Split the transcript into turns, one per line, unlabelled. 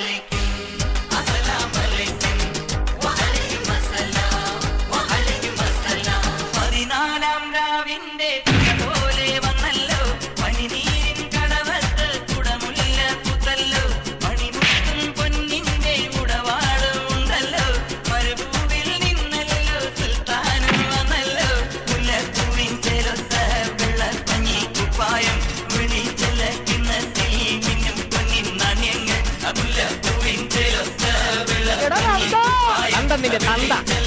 like 那个男的